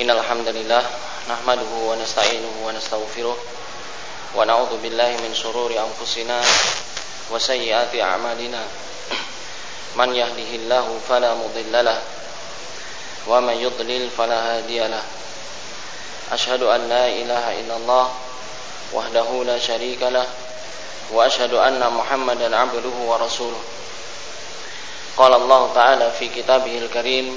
Innal hamdalillah nahmaduhu wa nasta'inuhu wa nastaghfiruh wa na'udzu billahi min shururi anfusina wa sayyiati a'malina. Man yahdihillahu fala mudhillalah wa man yudlil fala hadiyalah ashhadu an ilaha illallah wahdahu la sharika wa ashhadu anna muhammadan 'abduhu wa rasuluh. Qala allah ta'ala fi kitabihil karim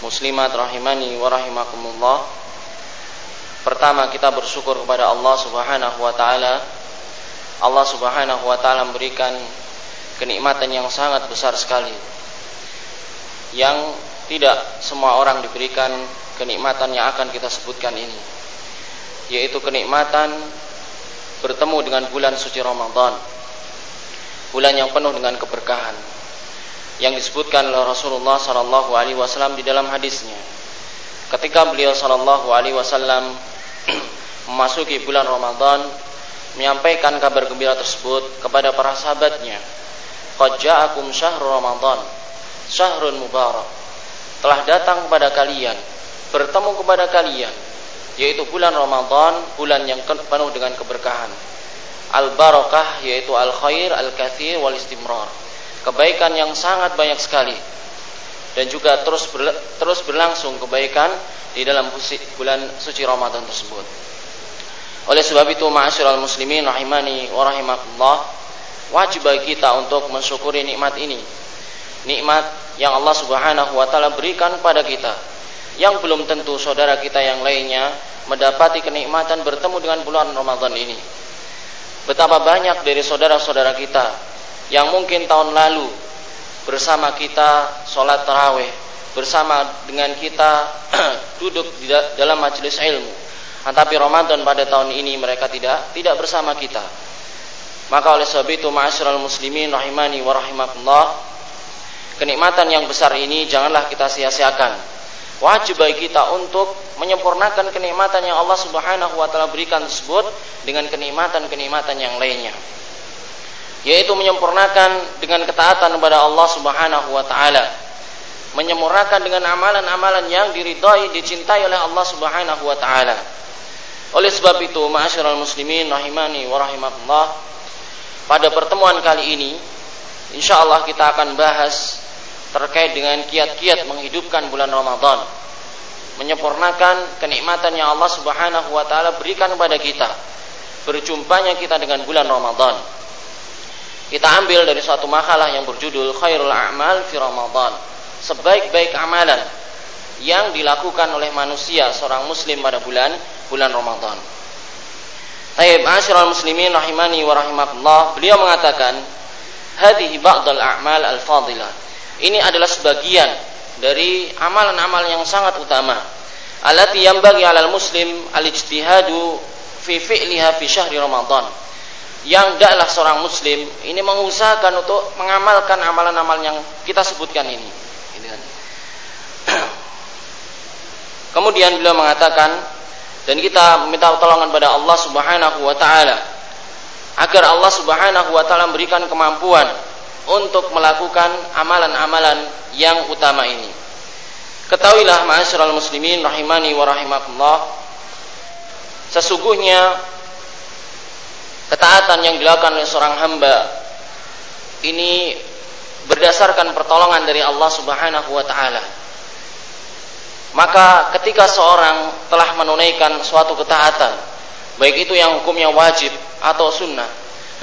muslimat rahimani wa rahimakumullah. Pertama kita bersyukur kepada Allah Subhanahu wa taala. Allah Subhanahu wa taala memberikan kenikmatan yang sangat besar sekali. Yang tidak semua orang diberikan kenikmatan yang akan kita sebutkan ini. Yaitu kenikmatan bertemu dengan bulan suci Ramadan. Bulan yang penuh dengan keberkahan yang disebutkan oleh Rasulullah sallallahu alaihi wasallam di dalam hadisnya. Ketika beliau sallallahu alaihi wasallam memasuki bulan Ramadan, menyampaikan kabar gembira tersebut kepada para sahabatnya. Qad ja'akum syahrul Ramadan, syahrun mubarak. Telah datang kepada kalian, bertemu kepada kalian, yaitu bulan Ramadan, bulan yang penuh dengan keberkahan. Al-barakah yaitu al-khair, al-kathir wal istimrar kebaikan yang sangat banyak sekali dan juga terus berla terus berlangsung kebaikan di dalam bulan suci Ramadan tersebut. Oleh sebab itu, ma'asyiral muslimin rahimani wa rahimakumullah, wajib bagi kita untuk mensyukuri nikmat ini. Nikmat yang Allah Subhanahu wa taala berikan pada kita. Yang belum tentu saudara kita yang lainnya mendapati kenikmatan bertemu dengan bulan Ramadan ini. Betapa banyak dari saudara-saudara kita yang mungkin tahun lalu bersama kita sholat taraweh bersama dengan kita duduk di dalam majelis ilmu. Tetapi Ramadan pada tahun ini mereka tidak tidak bersama kita. Maka oleh sebab itu ma'asyiral muslimin rahimani wa rahimakumullah kenikmatan yang besar ini janganlah kita sia-siakan. Wajib bagi kita untuk menyempurnakan kenikmatan yang Allah Subhanahu wa taala berikan tersebut dengan kenikmatan-kenikmatan yang lainnya yaitu menyempurnakan dengan ketaatan kepada Allah Subhanahu wa taala menyempurnakan dengan amalan-amalan yang diridhai dicintai oleh Allah Subhanahu wa taala. Oleh sebab itu ma'asyiral muslimin rahimani wa rahimakumullah pada pertemuan kali ini insyaallah kita akan bahas terkait dengan kiat-kiat menghidupkan bulan Ramadan menyempurnakan kenikmatan yang Allah Subhanahu wa taala berikan kepada kita berjumpanya kita dengan bulan Ramadan kita ambil dari suatu makalah yang berjudul Khairul A'mal fi Ramadan. Sebaik-baik amalan yang dilakukan oleh manusia seorang muslim pada bulan bulan Ramadan. Tayyib asyiral muslimin rahimani wa rahimakumullah. Beliau mengatakan, "Hadhihi ba'dal a'mal al-fadilah." Ini adalah sebagian dari amalan-amalan yang sangat utama. Alati yang bagi alal muslim al-ijtihadu fi fi'liha fi syahri Ramadan yang tidaklah seorang muslim ini mengusahakan untuk mengamalkan amalan-amalan yang kita sebutkan ini. Kan. Kemudian beliau mengatakan dan kita meminta pertolongan pada Allah Subhanahu wa taala agar Allah Subhanahu wa taala memberikan kemampuan untuk melakukan amalan-amalan yang utama ini. Ketahuilah ma'asyiral muslimin rahimani wa rahimakumullah sesungguhnya ketaatan yang dilakukan oleh seorang hamba ini berdasarkan pertolongan dari Allah Subhanahu wa taala. Maka ketika seorang telah menunaikan suatu ketaatan, baik itu yang hukumnya wajib atau sunnah,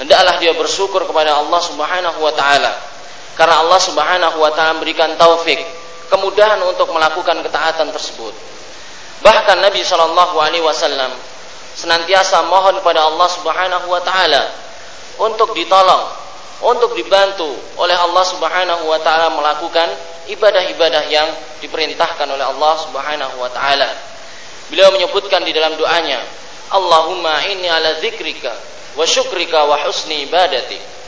hendaklah dia bersyukur kepada Allah Subhanahu wa taala. Karena Allah Subhanahu wa taala memberikan taufik, kemudahan untuk melakukan ketaatan tersebut. Bahkan Nabi Shallallahu alaihi wasallam senantiasa mohon kepada Allah Subhanahu wa taala untuk ditolong, untuk dibantu oleh Allah Subhanahu wa taala melakukan ibadah-ibadah yang diperintahkan oleh Allah Subhanahu wa taala. Beliau menyebutkan di dalam doanya, Allahumma inni ala zikrika wa syukrika wa husni ibadati.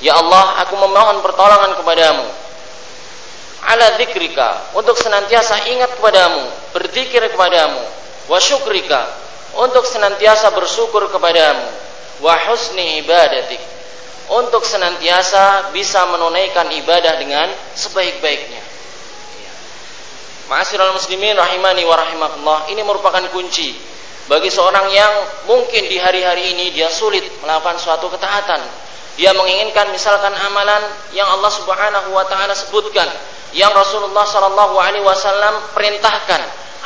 Ya Allah, aku memohon pertolongan kepadamu ala zikrika untuk senantiasa ingat kepadamu, berzikir kepadamu, wa syukrika untuk senantiasa bersyukur kepadamu, wa husni ibadatik untuk senantiasa bisa menunaikan ibadah dengan sebaik-baiknya. Ma'asyiral muslimin rahimani wa rahimakumullah, ini merupakan kunci bagi seorang yang mungkin di hari-hari ini dia sulit melakukan suatu ketaatan. Dia menginginkan misalkan amalan yang Allah Subhanahu wa taala sebutkan, yang Rasulullah sallallahu alaihi wasallam perintahkan,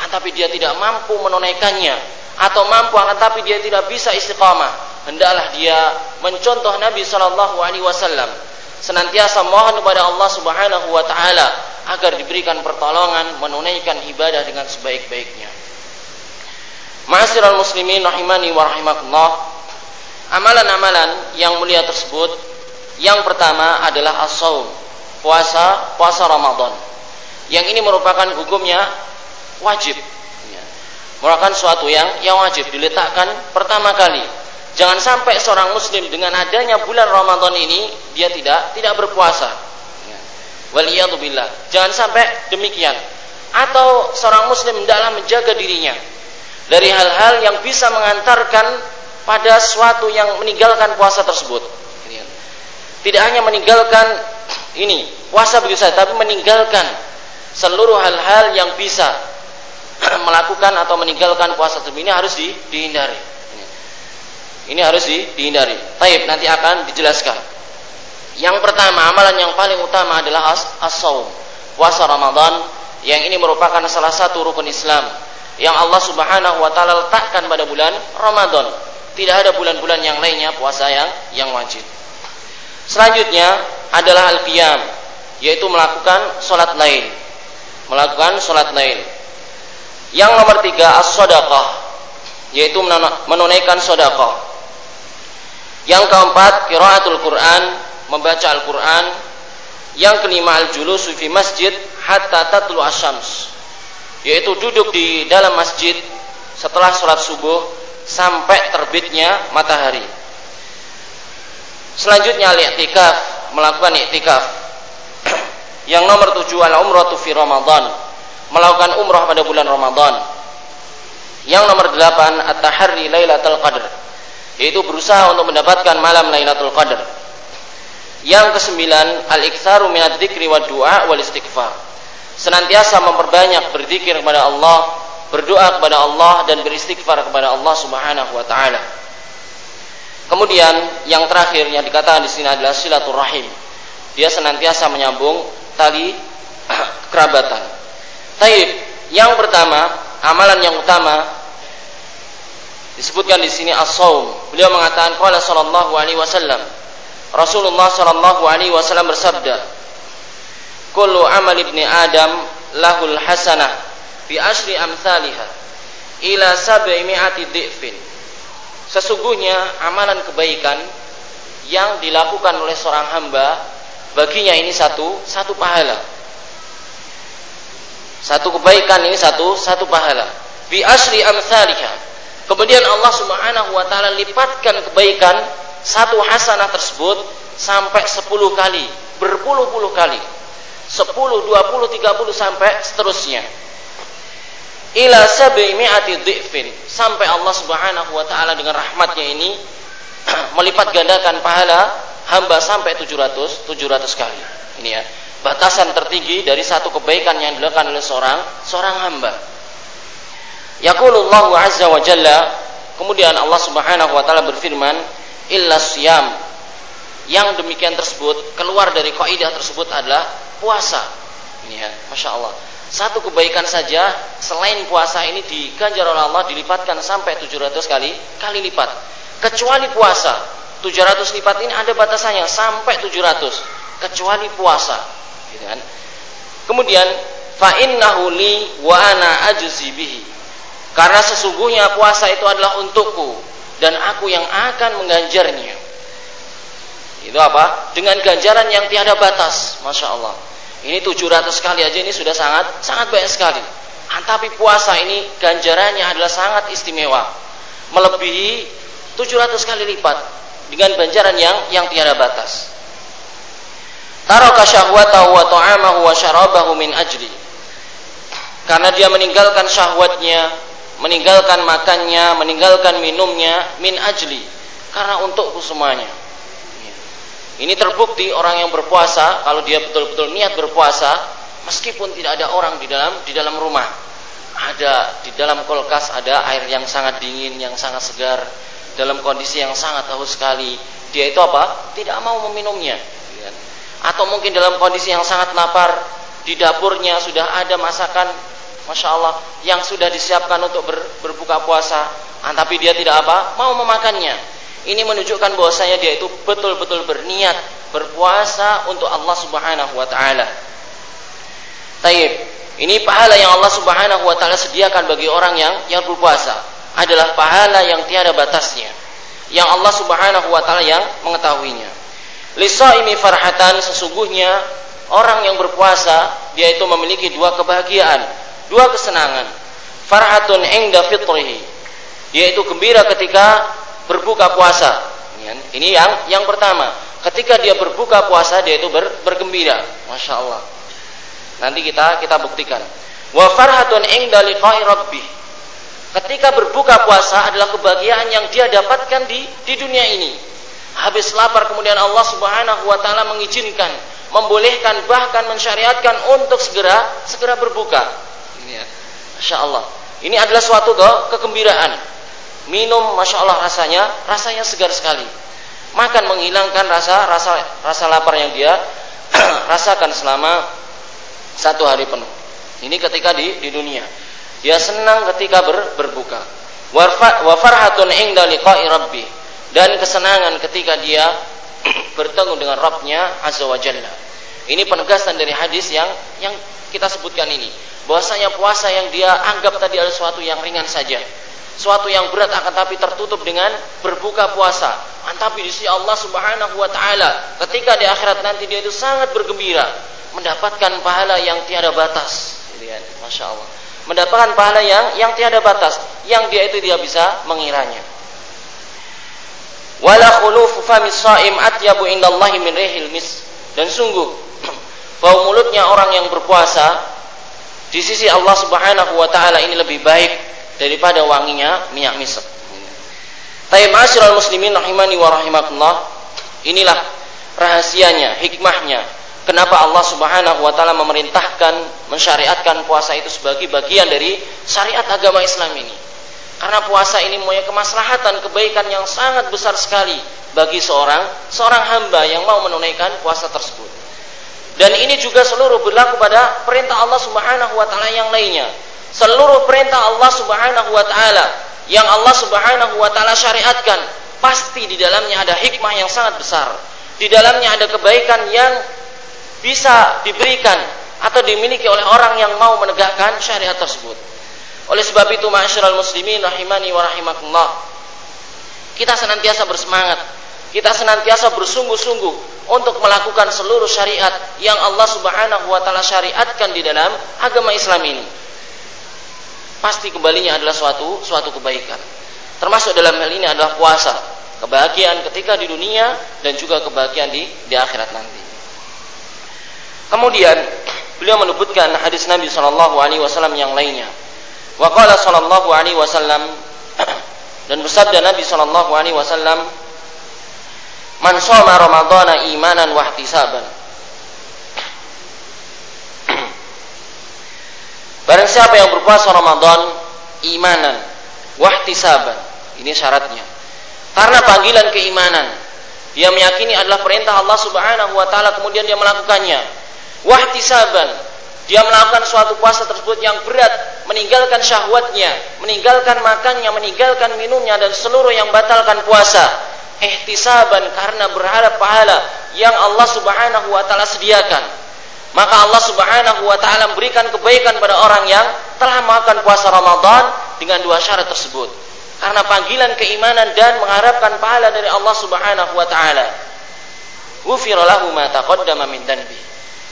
tetapi dia tidak mampu menunaikannya atau mampu tetapi dia tidak bisa istiqamah hendaklah dia mencontoh Nabi Shallallahu Alaihi Wasallam senantiasa mohon kepada Allah Subhanahu Wa Taala agar diberikan pertolongan menunaikan ibadah dengan sebaik-baiknya. Ma'asyiral muslimin rahimani wa. Amalan-amalan yang mulia tersebut yang pertama adalah as-saum, puasa, puasa Ramadan. Yang ini merupakan hukumnya wajib. Merupakan suatu yang yang wajib diletakkan pertama kali Jangan sampai seorang muslim dengan adanya bulan Ramadan ini dia tidak tidak berpuasa. Ya. Jangan sampai demikian. Atau seorang muslim dalam menjaga dirinya dari hal-hal yang bisa mengantarkan pada suatu yang meninggalkan puasa tersebut. Tidak hanya meninggalkan ini puasa begitu saja, tapi meninggalkan seluruh hal-hal yang bisa melakukan atau meninggalkan puasa tersebut ini harus dihindari. Ini harus dihindari. Taib nanti akan dijelaskan. Yang pertama, amalan yang paling utama adalah as-saum. Puasa Ramadan yang ini merupakan salah satu rukun Islam yang Allah Subhanahu wa taala letakkan pada bulan Ramadan. Tidak ada bulan-bulan yang lainnya puasa yang yang wajib. Selanjutnya adalah al-qiyam, yaitu melakukan salat lain. Melakukan salat lain. Yang nomor tiga as-sadaqah, yaitu menunaikan sedekah. Yang keempat, qiraatul Quran, membaca Al-Quran. Yang kelima, al-julusu fi masjid hatta tatlu asyams. Yaitu duduk di dalam masjid setelah sholat subuh sampai terbitnya matahari. Selanjutnya al-i'tikaf, melakukan i'tikaf. Yang nomor tujuh al-umratu fi Ramadan, melakukan umrah pada bulan Ramadan. Yang nomor delapan at-tahari lailatul qadr, yaitu berusaha untuk mendapatkan malam Lailatul Qadar. Yang kesembilan, al-iktsaru minadz dzikri wa du'a wal istighfar. Senantiasa memperbanyak berzikir kepada Allah, berdoa kepada Allah dan beristighfar kepada Allah Subhanahu wa taala. Kemudian yang terakhir yang dikatakan di sini adalah silaturahim. Dia senantiasa menyambung tali kerabatan. Taib, yang pertama, amalan yang utama Disebutkan di sini as-saum. Beliau mengatakan qala sallallahu alaihi wasallam. Rasulullah sallallahu alaihi wasallam bersabda, "Kullu amal ibni Adam lahul hasanah bi asri amsalihha ila sab'imi'ati dhi'fin." Sesungguhnya amalan kebaikan yang dilakukan oleh seorang hamba baginya ini satu satu pahala. Satu kebaikan ini satu satu pahala. Bi asri amsalihha Kemudian Allah Subhanahu wa taala lipatkan kebaikan satu hasanah tersebut sampai sepuluh kali, berpuluh-puluh kali. sepuluh, dua puluh, tiga puluh sampai seterusnya. Ila sab'imi'ati dhi'fin sampai Allah Subhanahu wa taala dengan rahmatnya ini melipat gandakan pahala hamba sampai 700 700 kali. Ini ya, batasan tertinggi dari satu kebaikan yang dilakukan oleh seorang seorang hamba. Yaqulullahu azza wa jalla kemudian Allah Subhanahu wa taala berfirman illa siyam. Yang demikian tersebut keluar dari kaidah tersebut adalah puasa. Ini ya Masya Allah. Satu kebaikan saja selain puasa ini diganjar oleh Allah dilipatkan sampai 700 kali kali lipat. Kecuali puasa 700 lipat ini ada batasannya sampai 700 kecuali puasa gitu kan kemudian fa innahu li wa ana ajzi bihi karena sesungguhnya puasa itu adalah untukku dan aku yang akan mengganjarnya. Itu apa? Dengan ganjaran yang tiada batas, masya Allah. Ini 700 kali aja ini sudah sangat sangat banyak sekali. Ah, tapi puasa ini ganjarannya adalah sangat istimewa. Melebihi 700 kali lipat dengan ganjaran yang yang tiada batas. Taraka syahwatahu wa ta'amahu wa syarabahu min ajli. Karena dia meninggalkan syahwatnya, meninggalkan makannya, meninggalkan minumnya min ajli. Karena untukku semuanya. Ini terbukti orang yang berpuasa kalau dia betul-betul niat berpuasa meskipun tidak ada orang di dalam di dalam rumah. Ada di dalam kulkas ada air yang sangat dingin, yang sangat segar dalam kondisi yang sangat haus sekali. Dia itu apa? Tidak mau meminumnya. Atau mungkin dalam kondisi yang sangat lapar di dapurnya sudah ada masakan Masya Allah yang sudah disiapkan untuk ber, berbuka puasa tapi dia tidak apa mau memakannya ini menunjukkan bahwasanya dia itu betul-betul berniat berpuasa untuk Allah Subhanahu wa taala. Taib. Ini pahala yang Allah Subhanahu wa taala sediakan bagi orang yang yang berpuasa adalah pahala yang tiada batasnya. Yang Allah Subhanahu wa taala yang mengetahuinya. Lisaimi farhatan sesungguhnya orang yang berpuasa dia itu memiliki dua kebahagiaan, dua kesenangan. Farhatun inda fitrihi. Yaitu gembira ketika berbuka puasa. Ini yang yang pertama. Ketika dia berbuka puasa dia itu ber, bergembira. Masya Allah. Nanti kita kita buktikan. Wa farhatun inda liqa'i rabbih. Ketika berbuka puasa adalah kebahagiaan yang dia dapatkan di di dunia ini. Habis lapar kemudian Allah Subhanahu wa taala mengizinkan, membolehkan bahkan mensyariatkan untuk segera segera berbuka. Ini ya. Masya Allah. Ini adalah suatu ke kegembiraan minum masya Allah rasanya rasanya segar sekali makan menghilangkan rasa rasa rasa lapar yang dia rasakan selama satu hari penuh ini ketika di di dunia dia senang ketika ber, berbuka wa farhatun inda liqa'i rabbi dan kesenangan ketika dia bertemu dengan Rabbnya azza wa jalla ini penegasan dari hadis yang yang kita sebutkan ini bahwasanya puasa yang dia anggap tadi adalah sesuatu yang ringan saja suatu yang berat akan tapi tertutup dengan berbuka puasa. Tapi di sisi Allah Subhanahu wa taala ketika di akhirat nanti dia itu sangat bergembira mendapatkan pahala yang tiada batas. Masya Allah. Mendapatkan pahala yang yang tiada batas, yang dia itu dia bisa mengiranya. Wala khulufu fami shaim atyabu indallahi min rihil mis. Dan sungguh bau mulutnya orang yang berpuasa di sisi Allah Subhanahu wa taala ini lebih baik daripada wanginya minyak misek. Tayyib asyiral muslimin rahimani wa rahimakumullah. Inilah rahasianya, hikmahnya. Kenapa Allah Subhanahu wa taala memerintahkan mensyariatkan puasa itu sebagai bagian dari syariat agama Islam ini. Karena puasa ini mempunyai kemaslahatan, kebaikan yang sangat besar sekali bagi seorang seorang hamba yang mau menunaikan puasa tersebut. Dan ini juga seluruh berlaku pada perintah Allah Subhanahu wa taala yang lainnya seluruh perintah Allah Subhanahu wa taala yang Allah Subhanahu wa taala syariatkan pasti di dalamnya ada hikmah yang sangat besar. Di dalamnya ada kebaikan yang bisa diberikan atau dimiliki oleh orang yang mau menegakkan syariat tersebut. Oleh sebab itu, ma'asyiral muslimin rahimani wa rahimakumullah. Kita senantiasa bersemangat, kita senantiasa bersungguh-sungguh untuk melakukan seluruh syariat yang Allah Subhanahu wa taala syariatkan di dalam agama Islam ini pasti kembalinya adalah suatu suatu kebaikan. Termasuk dalam hal ini adalah puasa, kebahagiaan ketika di dunia dan juga kebahagiaan di di akhirat nanti. Kemudian beliau menyebutkan hadis Nabi Shallallahu Alaihi Wasallam yang lainnya. Waqala Shallallahu Alaihi Wasallam dan bersabda Nabi Shallallahu Alaihi Wasallam, "Man shoma Ramadhana imanan wa ihtisaban." Barang siapa yang berpuasa Ramadan imanan wahtisaban. Ini syaratnya. Karena panggilan keimanan. Dia meyakini adalah perintah Allah Subhanahu wa taala kemudian dia melakukannya. Wahtisaban. Dia melakukan suatu puasa tersebut yang berat, meninggalkan syahwatnya, meninggalkan makannya, meninggalkan minumnya dan seluruh yang batalkan puasa. Ihtisaban karena berharap pahala yang Allah Subhanahu wa taala sediakan maka Allah Subhanahu wa taala memberikan kebaikan pada orang yang telah melakukan puasa Ramadan dengan dua syarat tersebut. Karena panggilan keimanan dan mengharapkan pahala dari Allah Subhanahu wa taala. Ghufira lahu ma taqaddama min danbi.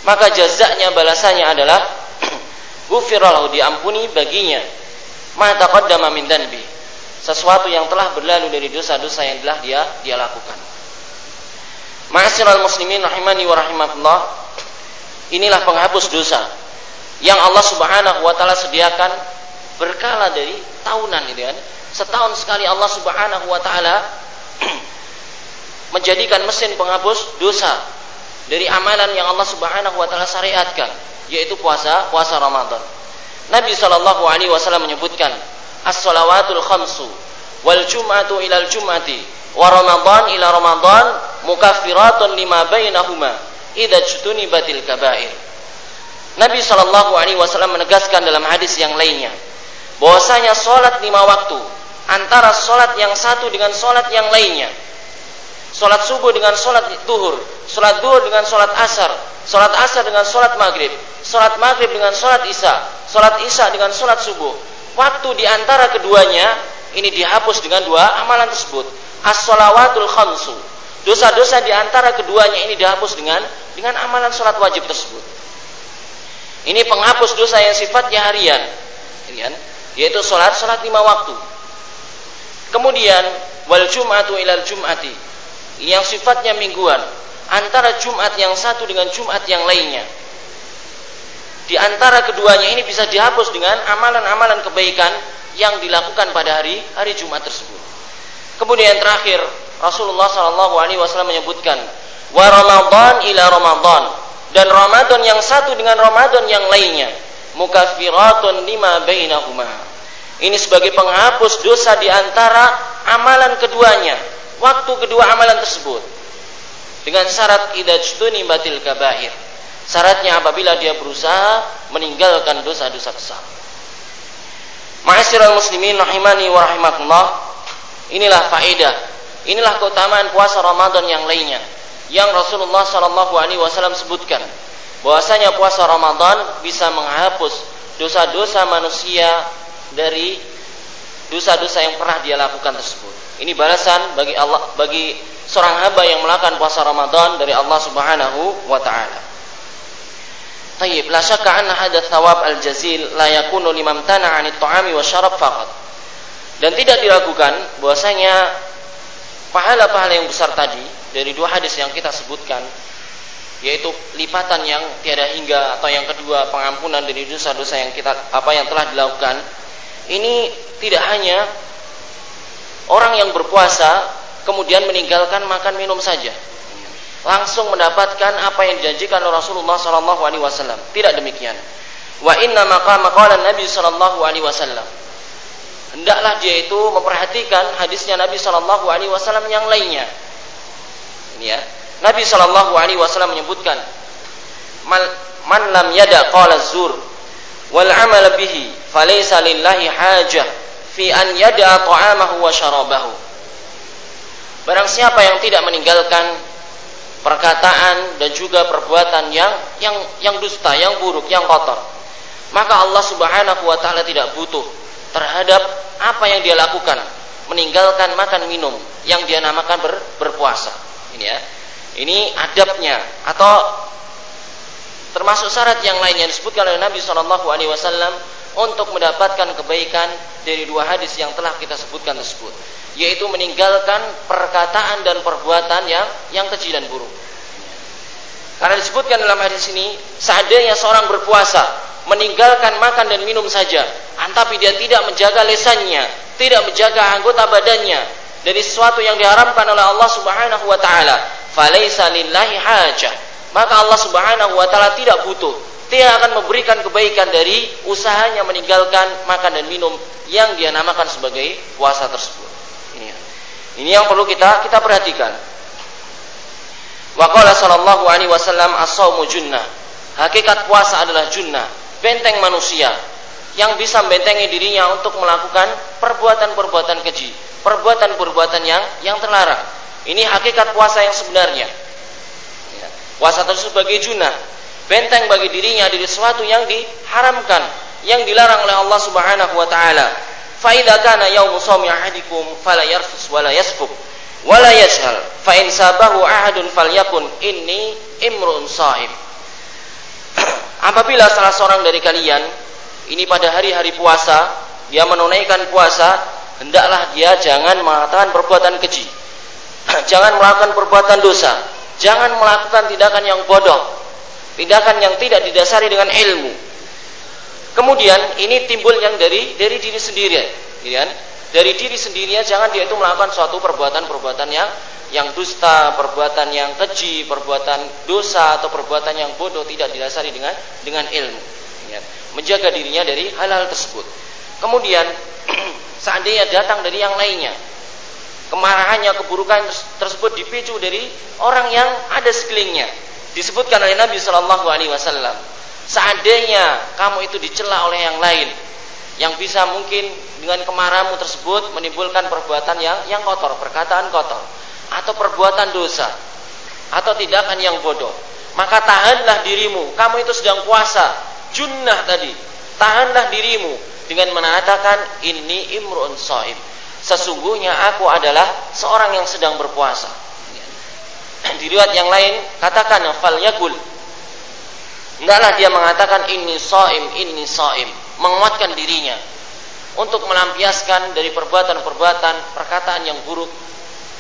Maka jazaknya balasannya adalah gufiralahu diampuni baginya. Ma taqaddama min danbi sesuatu yang telah berlalu dari dosa-dosa yang telah dia dia lakukan. Ma'asyiral muslimin rahimani wa rahimakumullah. Inilah penghapus dosa yang Allah Subhanahu wa taala sediakan berkala dari tahunan gitu kan. Setahun sekali Allah Subhanahu wa taala menjadikan mesin penghapus dosa dari amalan yang Allah Subhanahu wa taala syariatkan yaitu puasa puasa Ramadan. Nabi Shallallahu alaihi wasallam menyebutkan as-salawatul khamsu wal jum'atu ilal jum'ati wa ramadan ila ramadan mukaffiratun lima bainahuma idza batil kabair. Nabi Shallallahu alaihi wasallam menegaskan dalam hadis yang lainnya bahwasanya salat lima waktu antara salat yang satu dengan salat yang lainnya Sholat subuh dengan sholat duhur, sholat duhur dengan sholat asar, sholat asar dengan sholat maghrib, sholat maghrib dengan sholat isya, sholat isya dengan sholat subuh. Waktu di antara keduanya ini dihapus dengan dua amalan tersebut. As-sholawatul khamsu. Dosa-dosa di antara keduanya ini dihapus dengan dengan amalan sholat wajib tersebut. Ini penghapus dosa yang sifatnya harian, yaitu sholat sholat lima waktu. Kemudian wal jum'atu ilal jum'ati yang sifatnya mingguan antara Jumat yang satu dengan Jumat yang lainnya. Di antara keduanya ini bisa dihapus dengan amalan-amalan kebaikan yang dilakukan pada hari hari Jumat tersebut. Kemudian terakhir Rasulullah Shallallahu Alaihi Wasallam menyebutkan wa Ramadan ila Ramadan dan Ramadan yang satu dengan Ramadan yang lainnya mukafiratun lima bainahuma. Ini sebagai penghapus dosa di antara amalan keduanya waktu kedua amalan tersebut dengan syarat idajtuni batil kabair. Syaratnya apabila dia berusaha meninggalkan dosa-dosa besar. Ma'asyiral muslimin rahimani wa rahimakumullah inilah faedah inilah keutamaan puasa Ramadan yang lainnya yang Rasulullah Shallallahu alaihi wasallam sebutkan bahwasanya puasa Ramadan bisa menghapus dosa-dosa manusia dari dosa-dosa yang pernah dia lakukan tersebut ini balasan bagi Allah bagi seorang hamba yang melakukan puasa Ramadan dari Allah Subhanahu wa taala. Tayyib, la syakka anna hadha thawab al-jazil la yakunu liman tana 'anit ta'ami wa syarab faqat. Dan tidak diragukan bahwasanya pahala-pahala yang besar tadi dari dua hadis yang kita sebutkan yaitu lipatan yang tiada hingga atau yang kedua pengampunan dari dosa-dosa yang kita apa yang telah dilakukan ini tidak hanya orang yang berpuasa kemudian meninggalkan makan minum saja. Langsung mendapatkan apa yang dijanjikan oleh Rasulullah sallallahu alaihi wasallam. Tidak demikian. Wa inna maqama qala Nabi sallallahu alaihi wasallam. Hendaklah dia itu memperhatikan hadisnya Nabi sallallahu alaihi wasallam yang lainnya. Ini ya. Nabi sallallahu alaihi wasallam menyebutkan man lam yada qala zur wal amal bihi falaysa lillahi hajah fi an yada ta'amahu wa syarabahu. Barang siapa yang tidak meninggalkan perkataan dan juga perbuatan yang yang yang dusta, yang buruk, yang kotor, maka Allah Subhanahu wa taala tidak butuh terhadap apa yang dia lakukan, meninggalkan makan minum yang dia namakan ber, berpuasa. Ini ya. Ini adabnya atau termasuk syarat yang lain yang disebutkan oleh Nabi Shallallahu alaihi wasallam untuk mendapatkan kebaikan dari dua hadis yang telah kita sebutkan tersebut yaitu meninggalkan perkataan dan perbuatan yang yang keji dan buruk. Karena disebutkan dalam hadis ini seandainya seorang berpuasa meninggalkan makan dan minum saja tapi dia tidak menjaga lesannya tidak menjaga anggota badannya dari sesuatu yang diharamkan oleh Allah Subhanahu wa taala falaisa lillahi maka Allah Subhanahu wa taala tidak butuh dia akan memberikan kebaikan dari usahanya meninggalkan makan dan minum yang dia namakan sebagai puasa tersebut. Ini, ini yang perlu kita kita perhatikan. Wa qala sallallahu alaihi wasallam as-shaumu junnah. Hakikat puasa adalah junnah, benteng manusia yang bisa membentengi dirinya untuk melakukan perbuatan-perbuatan keji, perbuatan-perbuatan yang yang terlarang. Ini hakikat puasa yang sebenarnya. Puasa tersebut sebagai junnah, benteng bagi dirinya dari sesuatu yang diharamkan, yang dilarang oleh Allah Subhanahu wa taala. Fa idza kana yaumu shaumi ahadikum fala yarfus wala yasfuk wala yashhal fa sabahu ahadun falyakun inni imrun shaim. apabila salah seorang dari kalian ini pada hari-hari puasa dia menunaikan puasa hendaklah dia jangan mengatakan perbuatan keji jangan melakukan perbuatan dosa jangan melakukan tindakan yang bodoh tindakan yang tidak didasari dengan ilmu kemudian ini timbul yang dari dari diri sendiri ya dari diri sendirinya jangan dia itu melakukan suatu perbuatan-perbuatan yang yang dusta, perbuatan yang keji, perbuatan dosa atau perbuatan yang bodoh tidak didasari dengan dengan ilmu. Ya. Menjaga dirinya dari hal-hal tersebut. Kemudian seandainya datang dari yang lainnya, kemarahannya, keburukan tersebut dipicu dari orang yang ada sekelilingnya. Disebutkan oleh Nabi Shallallahu Alaihi Wasallam. Seandainya kamu itu dicela oleh yang lain, yang bisa mungkin dengan kemarahanmu tersebut menimbulkan perbuatan yang yang kotor, perkataan kotor atau perbuatan dosa atau tindakan yang bodoh. Maka tahanlah dirimu. Kamu itu sedang puasa, junnah tadi. Tahanlah dirimu dengan mengatakan ini imrun saim. Sesungguhnya aku adalah seorang yang sedang berpuasa. Di riwayat yang lain katakan fal yakul. Hendaklah dia mengatakan ini saim, ini saim menguatkan dirinya untuk melampiaskan dari perbuatan-perbuatan perkataan yang buruk,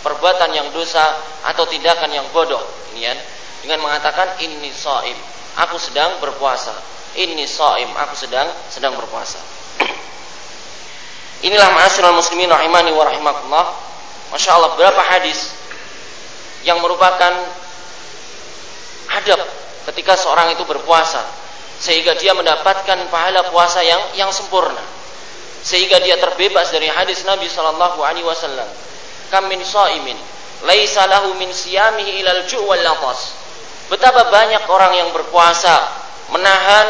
perbuatan yang dosa atau tindakan yang bodoh. Ini ya, dengan mengatakan ini saim, aku sedang berpuasa. Ini saim, aku sedang sedang berpuasa. Inilah ma'asyiral muslimin rahimani wa rahimakumullah. Masya Allah berapa hadis yang merupakan adab ketika seorang itu berpuasa sehingga dia mendapatkan pahala puasa yang yang sempurna. Sehingga dia terbebas dari hadis Nabi sallallahu alaihi wasallam. Kam min shaimin laisa lahu min siyamihi ilal ju' wal latas. Betapa banyak orang yang berpuasa menahan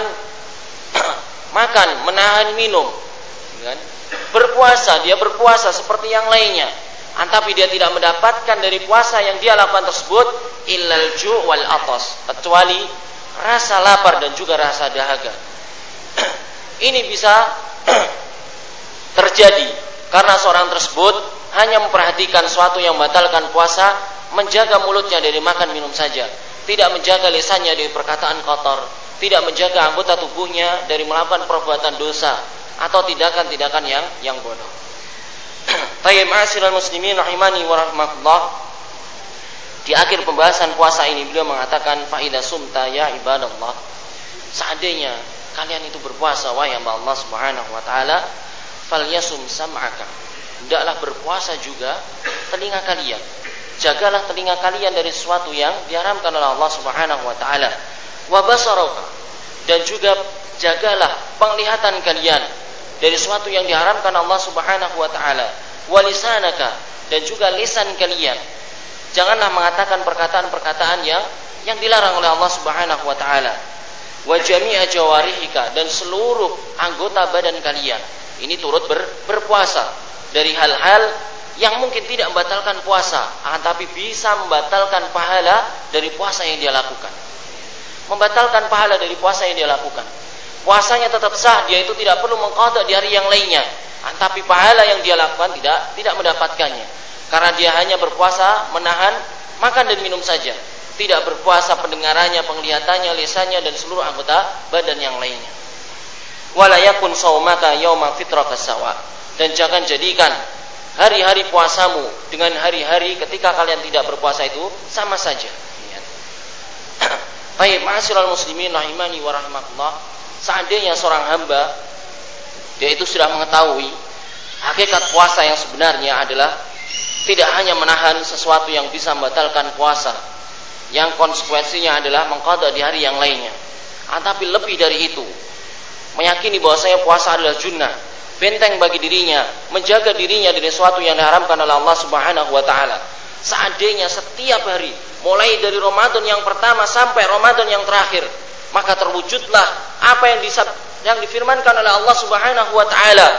makan menahan minum kan? berpuasa dia berpuasa seperti yang lainnya tapi dia tidak mendapatkan dari puasa yang dia lakukan tersebut ilal ju' wal atas kecuali rasa lapar dan juga rasa dahaga. Ini bisa terjadi karena seorang tersebut hanya memperhatikan sesuatu yang membatalkan puasa, menjaga mulutnya dari makan minum saja, tidak menjaga lisannya dari perkataan kotor, tidak menjaga anggota tubuhnya dari melakukan perbuatan dosa atau tindakan-tindakan yang yang bodoh. Tayyib ma'asyiral muslimin rahimani wa rahmatullah. Di akhir pembahasan puasa ini beliau mengatakan faida sumta ya ibadallah. Seandainya kalian itu berpuasa wahai hamba Allah Subhanahu wa taala, falyasum sam'aka. Hendaklah berpuasa juga telinga kalian. Jagalah telinga kalian dari sesuatu yang diharamkan oleh Allah Subhanahu wa taala. Wa basaraka dan juga jagalah penglihatan kalian dari sesuatu yang diharamkan Allah Subhanahu wa taala. Walisanaka dan juga lisan kalian Janganlah mengatakan perkataan-perkataan yang yang dilarang oleh Allah Subhanahu wa taala. Wa jami'a jawarihika dan seluruh anggota badan kalian. Ini turut ber, berpuasa dari hal-hal yang mungkin tidak membatalkan puasa, tapi bisa membatalkan pahala dari puasa yang dia lakukan. Membatalkan pahala dari puasa yang dia lakukan. Puasanya tetap sah, dia itu tidak perlu mengqadha di hari yang lainnya, tapi pahala yang dia lakukan tidak tidak mendapatkannya karena dia hanya berpuasa menahan makan dan minum saja tidak berpuasa pendengarannya, penglihatannya, lisannya dan seluruh anggota badan yang lainnya. Wala yakun saumaka yauma fitraka sawa. Dan jangan jadikan hari-hari puasamu dengan hari-hari ketika kalian tidak berpuasa itu sama saja. Baik, ma'asyiral muslimin rahimani wa. Seandainya seorang hamba dia itu sudah mengetahui hakikat puasa yang sebenarnya adalah tidak hanya menahan sesuatu yang bisa membatalkan puasa yang konsekuensinya adalah mengqada di hari yang lainnya. Ah, tapi lebih dari itu meyakini bahwa saya puasa adalah junnah benteng bagi dirinya menjaga dirinya dari sesuatu yang diharamkan oleh Allah Subhanahu wa taala. Seandainya setiap hari mulai dari Ramadan yang pertama sampai Ramadan yang terakhir maka terwujudlah apa yang disab yang difirmankan oleh Allah Subhanahu wa taala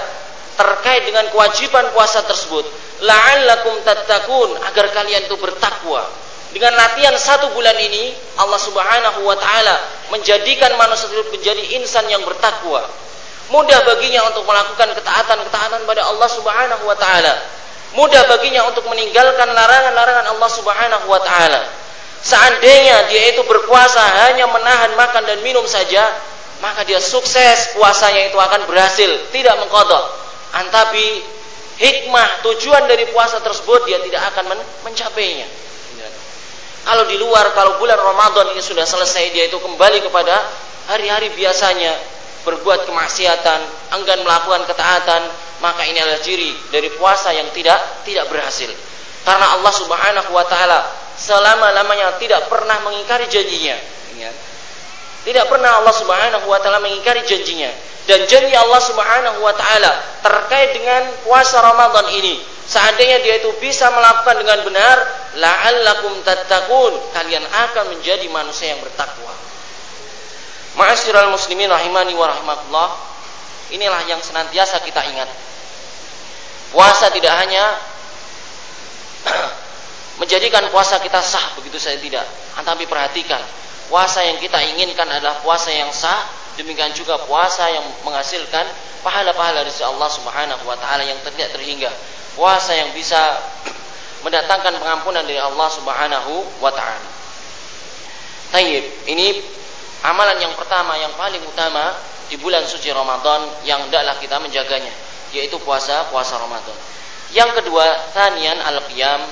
terkait dengan kewajiban puasa tersebut. La'allakum tattaqun agar kalian itu bertakwa. Dengan latihan satu bulan ini Allah subhanahu wa ta'ala menjadikan manusia itu menjadi insan yang bertakwa. Mudah baginya untuk melakukan ketaatan-ketaatan pada Allah subhanahu wa ta'ala. Mudah baginya untuk meninggalkan larangan-larangan Allah subhanahu wa ta'ala Seandainya dia itu berpuasa hanya menahan makan dan minum saja, maka dia sukses puasanya itu akan berhasil, tidak mengkodok. Antapi hikmah tujuan dari puasa tersebut dia tidak akan men mencapainya. Kalau di luar, kalau bulan Ramadan ini sudah selesai, dia itu kembali kepada hari-hari biasanya, berbuat kemaksiatan, enggan melakukan ketaatan, maka ini adalah ciri dari puasa yang tidak tidak berhasil. Karena Allah Subhanahu wa taala selama-lamanya tidak pernah mengingkari janjinya. Tidak pernah Allah Subhanahu wa taala mengingkari janjinya. Dan janji Allah Subhanahu wa taala terkait dengan puasa Ramadan ini, seandainya dia itu bisa melakukan dengan benar, la'allakum tattaqun, kalian akan menjadi manusia yang bertakwa. Ma'asyiral muslimin rahimani wa rahimakumullah. Inilah yang senantiasa kita ingat. Puasa tidak hanya menjadikan puasa kita sah begitu saja tidak. Tetapi perhatikan, puasa yang kita inginkan adalah puasa yang sah, demikian juga puasa yang menghasilkan pahala-pahala dari Allah Subhanahu wa taala yang tidak terhingga. Puasa yang bisa mendatangkan pengampunan dari Allah Subhanahu wa taala. Tayyib, ini amalan yang pertama yang paling utama di bulan suci Ramadan yang hendaklah kita menjaganya yaitu puasa puasa Ramadan. Yang kedua, tanian al-qiyam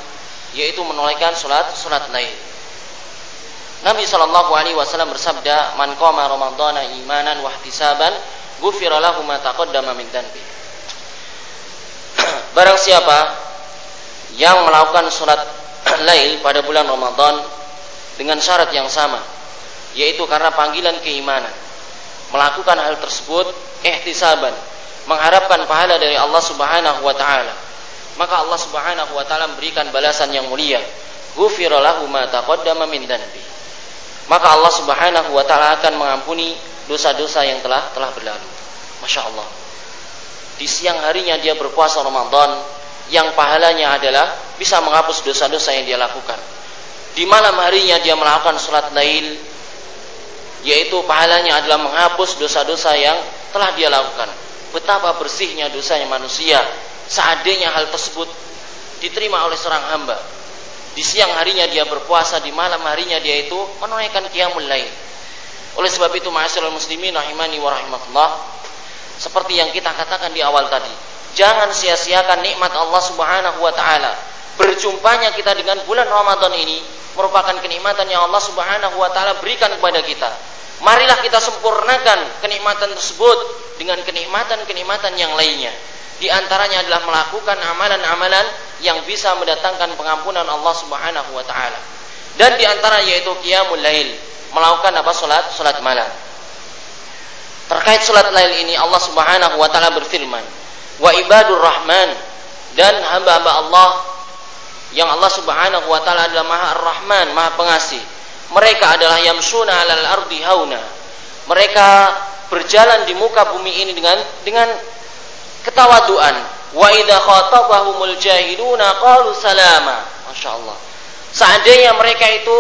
yaitu menunaikan salat salat lain. Nabi sallallahu alaihi wasallam bersabda, "Man qama ramadhana imanan wa ihtisaban, ghufira lahu ma taqaddama min dhanbi." Barang siapa yang melakukan salat lail pada bulan Ramadan dengan syarat yang sama, yaitu karena panggilan keimanan, melakukan hal tersebut ihtisaban, mengharapkan pahala dari Allah Subhanahu wa taala maka Allah Subhanahu wa taala memberikan balasan yang mulia. Ghufira lahu ma taqaddama min dhanbi. Maka Allah Subhanahu wa taala akan mengampuni dosa-dosa yang telah telah berlalu. Masya Allah. Di siang harinya dia berpuasa Ramadan yang pahalanya adalah bisa menghapus dosa-dosa yang dia lakukan. Di malam harinya dia melakukan sholat lail yaitu pahalanya adalah menghapus dosa-dosa yang telah dia lakukan betapa bersihnya dosanya manusia. Seandainya hal tersebut diterima oleh seorang hamba di siang harinya dia berpuasa di malam harinya dia itu menunaikan qiyamul lail. Oleh sebab itu ma'asyiral muslimin rahimani wa rahimakumullah seperti yang kita katakan di awal tadi jangan sia-siakan nikmat Allah Subhanahu wa taala berjumpanya kita dengan bulan Ramadan ini merupakan kenikmatan yang Allah Subhanahu wa taala berikan kepada kita marilah kita sempurnakan kenikmatan tersebut dengan kenikmatan-kenikmatan yang lainnya di antaranya adalah melakukan amalan-amalan yang bisa mendatangkan pengampunan Allah Subhanahu wa taala. Dan di antara yaitu qiyamul lail, melakukan apa salat salat malam. Terkait salat lail ini Allah Subhanahu wa taala berfirman, "Wa ibadur rahman" dan hamba-hamba Allah yang Allah Subhanahu wa taala adalah Maha Ar-Rahman, Maha Pengasih. Mereka adalah yamsuna 'alal ardi hauna. Mereka berjalan di muka bumi ini dengan dengan ketawaduan. Wa idza khatabahumul jahiluna qalu salama. Masyaallah seandainya mereka itu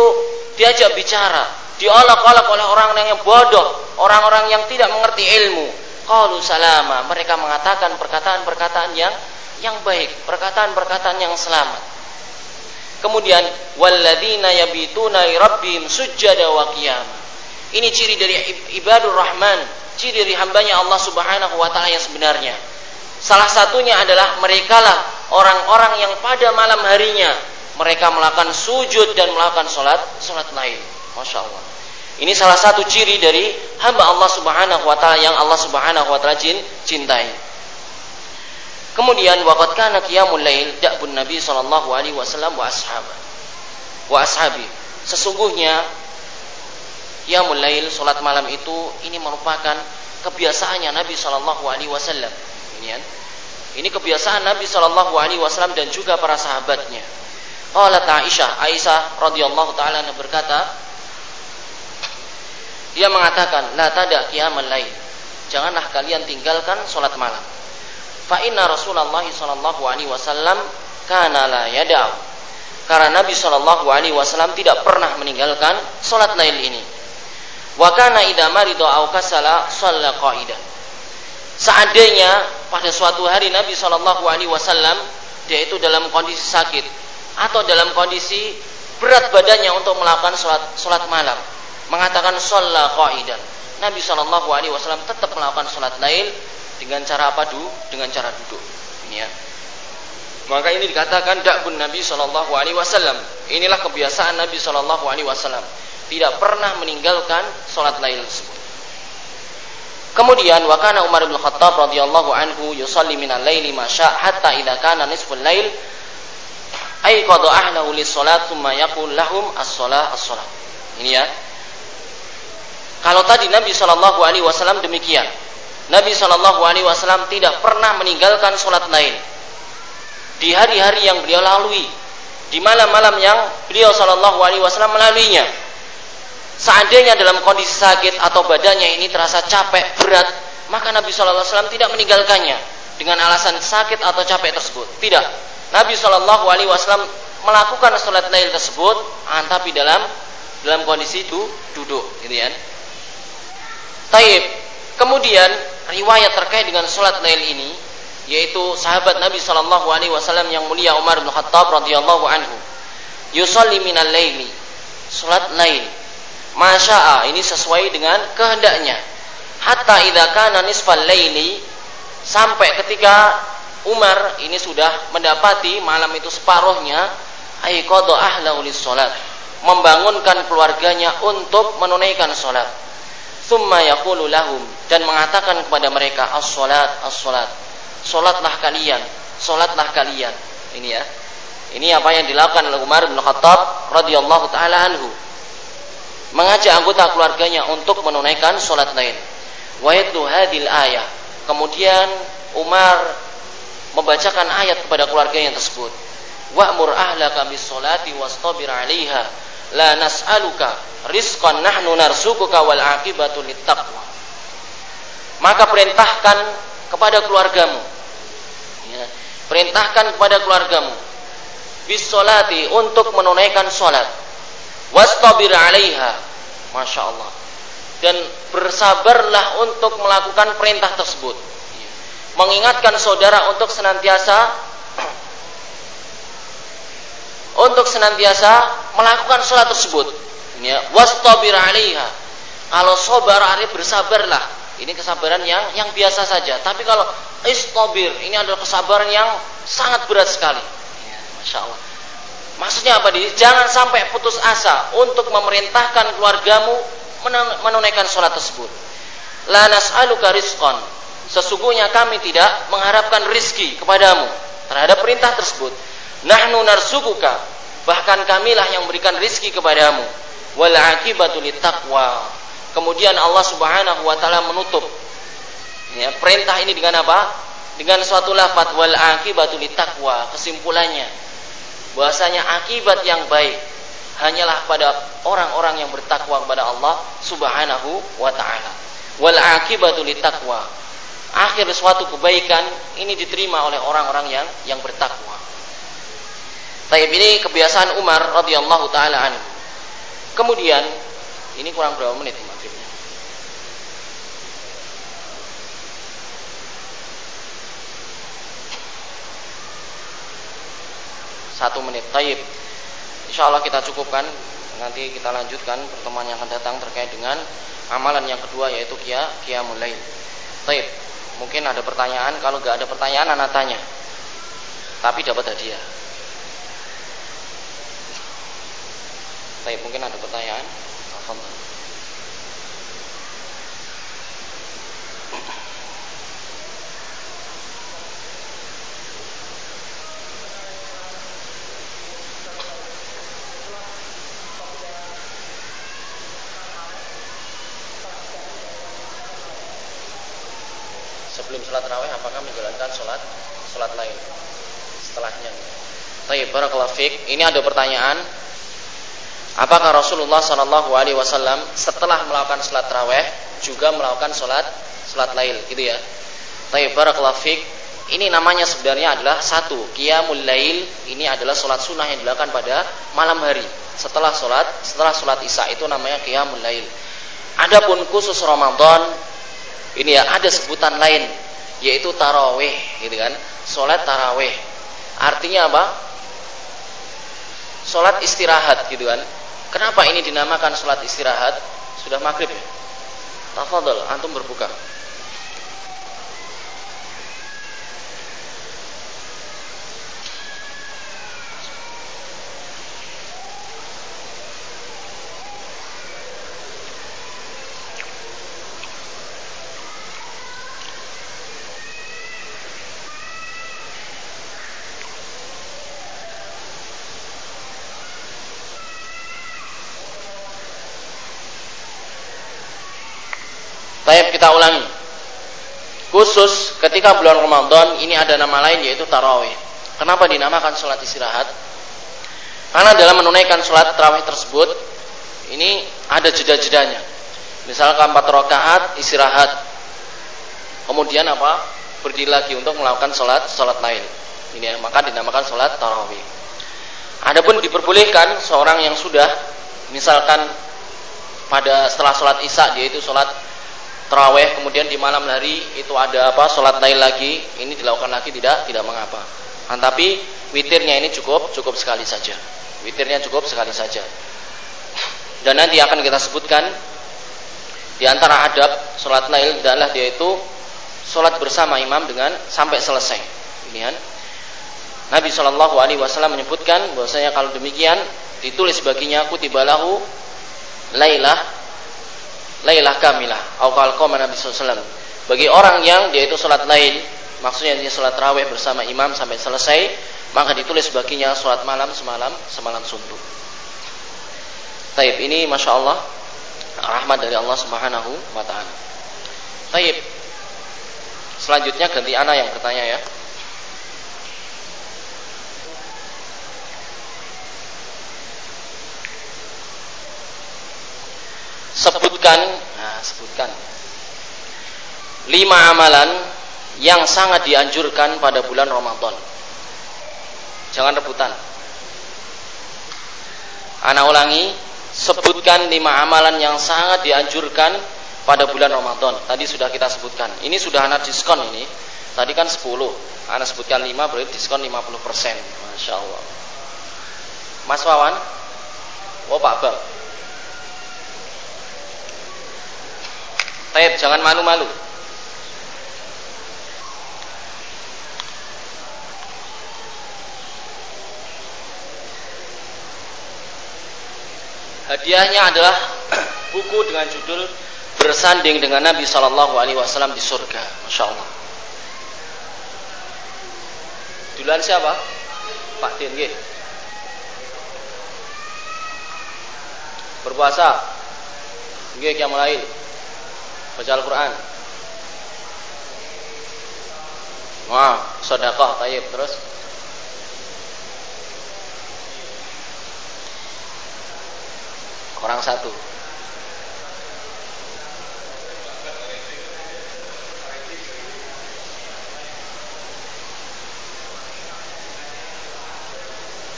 diajak bicara diolok-olok oleh orang-orang yang bodoh orang-orang yang tidak mengerti ilmu qalu salama. Mereka mengatakan perkataan-perkataan yang yang baik perkataan-perkataan yang selamat kemudian walladzina yabituna rabbihim sujada wa qiyama ini ciri dari ibadur rahman ciri dari hambanya Allah Subhanahu wa taala yang sebenarnya Salah satunya adalah mereka lah orang-orang yang pada malam harinya mereka melakukan sujud dan melakukan sholat sholat lain. Masya Allah. Ini salah satu ciri dari hamba Allah Subhanahu Wa Taala yang Allah Subhanahu Wa Taala cintai. Kemudian waqad kana qiyamul lail da'bun Nabi sallallahu alaihi wasallam wa ashab. Wa ashabi. Sesungguhnya qiyamul lail salat malam itu ini merupakan kebiasaannya Nabi sallallahu alaihi wasallam. Ini kebiasaan Nabi Shallallahu Alaihi Wasallam dan juga para sahabatnya. Qalat Aisyah, Aisyah radhiyallahu taala berkata, dia mengatakan, la tada qiyamal lain. Janganlah kalian tinggalkan salat malam. Fa inna Rasulullah sallallahu alaihi wasallam kana la yada'u. Karena Nabi sallallahu alaihi wasallam tidak pernah meninggalkan salat lail ini. Wa kana idza marida aw kasala shalla qa'idan. Seandainya pada suatu hari Nabi Shallallahu Alaihi Wasallam dia itu dalam kondisi sakit atau dalam kondisi berat badannya untuk melakukan sholat sholat malam mengatakan sholat qaidan Nabi Shallallahu Alaihi Wasallam tetap melakukan sholat lail dengan cara apa dulu dengan cara duduk. Ini ya. Maka ini dikatakan dakbun Nabi Shallallahu Alaihi Wasallam. Inilah kebiasaan Nabi Shallallahu Alaihi Wasallam. Tidak pernah meninggalkan sholat lail tersebut. Kemudian wakana Umar bin Khattab radhiyallahu anhu yusalli min al-laili ma hatta idza kana nisful lail ay qada ahlahu lis-salat thumma yaqul lahum as-salah as-salah. Ini ya. Kalau tadi Nabi Shallallahu alaihi wasallam demikian. Nabi Shallallahu alaihi wasallam tidak pernah meninggalkan salat lain. Di hari-hari yang beliau lalui, di malam-malam yang beliau Shallallahu alaihi wasallam melaluinya seandainya dalam kondisi sakit atau badannya ini terasa capek, berat, maka Nabi Shallallahu Alaihi Wasallam tidak meninggalkannya dengan alasan sakit atau capek tersebut. Tidak. Nabi Shallallahu Alaihi Wasallam melakukan sholat lail tersebut, tapi dalam dalam kondisi itu duduk, gitu ya. Taib. Kemudian riwayat terkait dengan sholat lail ini, yaitu sahabat Nabi Shallallahu Alaihi Wasallam yang mulia Umar bin Khattab radhiyallahu anhu, yusalli minal laili, sholat lail. Masya'a ini sesuai dengan kehendaknya. Hatta idza kana nisfal sampai ketika Umar ini sudah mendapati malam itu separuhnya ay qada ahlahu membangunkan keluarganya untuk menunaikan salat thumma yaqulu lahum dan mengatakan kepada mereka as-salat as-salat salatlah kalian salatlah kalian ini ya ini apa yang dilakukan oleh Umar bin Khattab radhiyallahu taala anhu mengajak anggota keluarganya untuk menunaikan sholat lain. Wa hadil ayah. Kemudian Umar membacakan ayat kepada keluarganya tersebut. Wa'mur ahlaka bis sholati wastabir 'alaiha. La nas'aluka rizqan nahnu narzuquka wal 'aqibatu littaqwa. Maka perintahkan kepada keluargamu. Ya, perintahkan kepada keluargamu bis sholati untuk menunaikan sholat wastabir 'alaiha. Masya Allah. Dan bersabarlah untuk melakukan perintah tersebut. Mengingatkan saudara untuk senantiasa untuk senantiasa melakukan sholat tersebut. Ya, wastabir 'alaiha. Kalau sabar artinya bersabarlah. Ini kesabaran yang yang biasa saja. Tapi kalau istabir ini adalah kesabaran yang sangat berat sekali. Ya, Masya Allah. Maksudnya apa? Jangan sampai putus asa untuk memerintahkan keluargamu menunaikan sholat tersebut. La nas'aluka rizqan. Sesungguhnya kami tidak mengharapkan rizki kepadamu terhadap perintah tersebut. Nahnu narsukuka. Bahkan kamilah yang memberikan rizki kepadamu. Wal akibatu taqwa. Kemudian Allah Subhanahu wa taala menutup ya, perintah ini dengan apa? Dengan suatu lafaz wal akibatu taqwa. Kesimpulannya bahwasanya akibat yang baik hanyalah pada orang-orang yang bertakwa kepada Allah Subhanahu wa taala. Wal akibatu littaqwa. Akhir suatu kebaikan ini diterima oleh orang-orang yang yang bertakwa. Taib ini kebiasaan Umar radhiyallahu taala anhu. Kemudian ini kurang berapa menit maghribnya? satu menit. Taib. Insya Allah kita cukupkan. Nanti kita lanjutkan pertemuan yang akan datang terkait dengan amalan yang kedua yaitu kia kia mulai. Taib. Mungkin ada pertanyaan. Kalau nggak ada pertanyaan, anak tanya. Tapi dapat hadiah. Taib. Mungkin ada pertanyaan. Alhamdulillah. sholat raweh apakah menjalankan sholat sholat lain setelahnya Tayyib barakallahu fik. Ini ada pertanyaan. Apakah Rasulullah Shallallahu alaihi wasallam setelah melakukan sholat raweh juga melakukan sholat sholat lain gitu ya. Tayyib barakallahu fik. Ini namanya sebenarnya adalah satu qiyamul lail. Ini adalah sholat sunnah yang dilakukan pada malam hari. Setelah sholat setelah sholat isya itu namanya qiyamul lail. Adapun khusus Ramadan ini ya ada sebutan lain yaitu tarawih gitu kan sholat tarawih artinya apa sholat istirahat gitu kan. Kenapa ini dinamakan sholat istirahat? Sudah maghrib ya? Tafadhol, antum berbuka. Baik kita ulangi. Khusus ketika bulan Ramadan ini ada nama lain yaitu tarawih. Kenapa dinamakan sholat istirahat? Karena dalam menunaikan sholat tarawih tersebut ini ada jeda-jedanya. Misalkan empat rakaat istirahat, kemudian apa? Berdiri lagi untuk melakukan sholat sholat lain. Ini maka dinamakan sholat tarawih. Adapun diperbolehkan seorang yang sudah misalkan pada setelah sholat isya dia itu sholat terawih kemudian di malam hari itu ada apa? Sholat lain lagi. Ini dilakukan lagi tidak tidak mengapa. Nah, tapi witirnya ini cukup cukup sekali saja. Witirnya cukup sekali saja. Dan nanti akan kita sebutkan di antara adab sholat lail adalah dia itu sholat bersama imam dengan sampai selesai. Kan Nabi Shallallahu Alaihi Wasallam menyebutkan bahwasanya kalau demikian ditulis baginya kutibalahu lailah lailah kamilah atau qala Nabi SAW bagi orang yang dia itu salat lain maksudnya dia salat raweh bersama imam sampai selesai maka ditulis baginya salat malam semalam semalam suntuk Taib ini masya Allah rahmat dari Allah Subhanahu wa taala. Taib. Selanjutnya ganti anak yang bertanya ya. Sebutkan nah, sebutkan lima amalan yang sangat dianjurkan pada bulan Ramadan. Jangan rebutan. Anak ulangi, sebutkan lima amalan yang sangat dianjurkan pada bulan Ramadan. Tadi sudah kita sebutkan. Ini sudah anak diskon ini. Tadi kan 10. Anak sebutkan 5 berarti diskon 50%. Masya Allah. Mas Wawan? Oh Pak Bang. Taib, jangan malu-malu. Hadiahnya adalah buku dengan judul Bersanding dengan Nabi Shallallahu Alaihi Wasallam di surga, masya Allah. Duluan siapa? Pak Din, Berpuasa. Nggih, yang mulai baca Al-Quran. Wah sodakoh tayyib terus? Orang satu.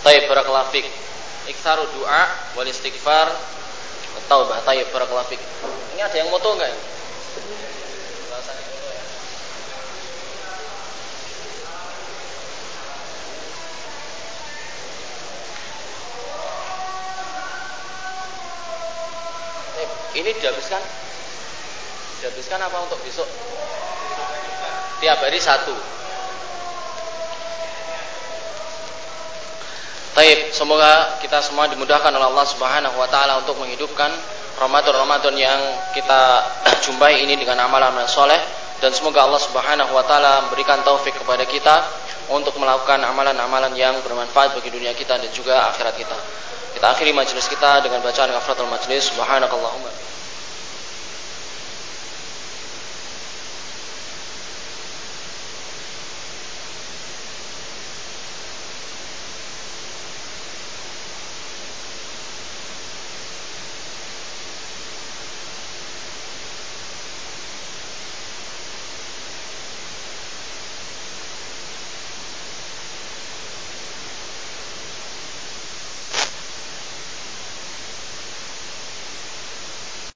Tayyib barakallahu fik. Iksaru doa wal istighfar taubah. Tayyib barakallahu. Ini ada yang moto enggak? Ini dihabiskan? Dihabiskan apa untuk besok? Tiap hari satu. Taib, semoga kita semua dimudahkan oleh Allah Subhanahu wa taala untuk menghidupkan Ramadan-Ramadan yang kita jumpai ini dengan amalan soleh dan semoga Allah Subhanahu wa taala memberikan taufik kepada kita untuk melakukan amalan-amalan yang bermanfaat bagi dunia kita dan juga akhirat kita. Kita akhiri majelis kita dengan bacaan kafaratul majlis. Subhanakallahumma